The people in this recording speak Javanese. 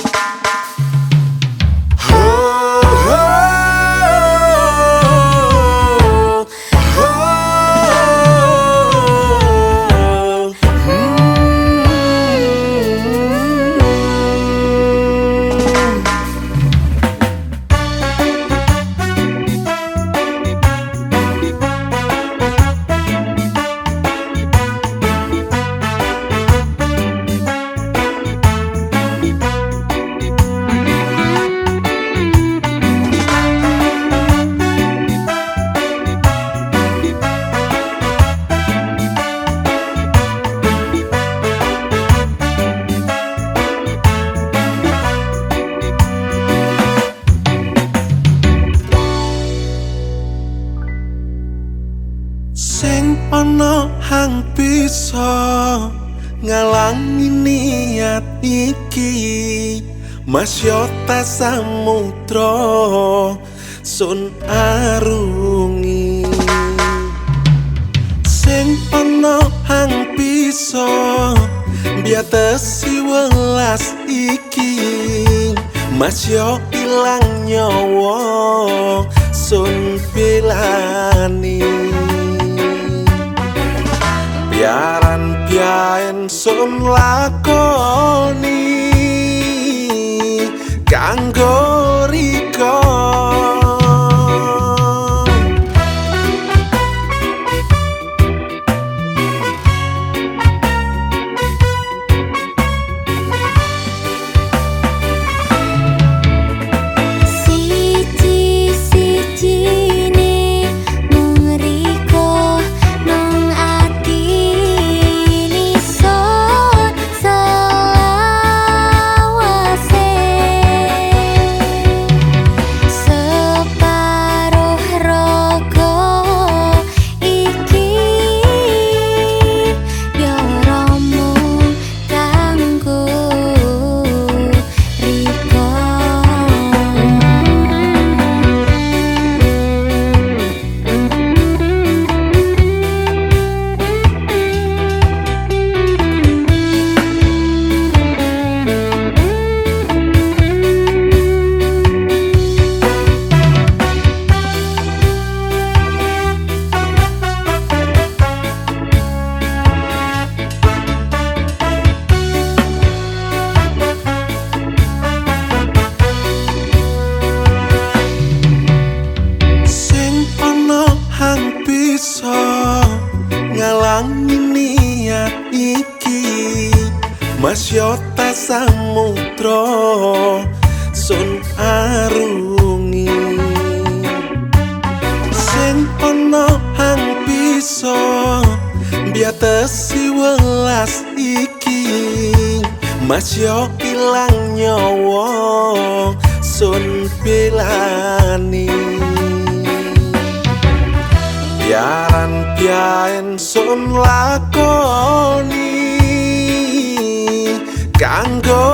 sing ngalangi niat iki masyota samudra sun arungi. Sing ana hang bisa biatesi welas iki. Masyo ilang nyawa sun pilani biaran biaen sun lakoni kanggo samudra sun arungi. Sing ana hang bisa biatesi welas iki. Masyo ilang nyawa sun pilani biaran biaen sun lakoni kanggo